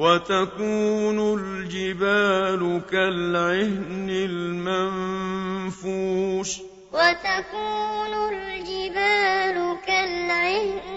وتكون الجبال كالعهن المنفوش. وتكون الجبال كالعهن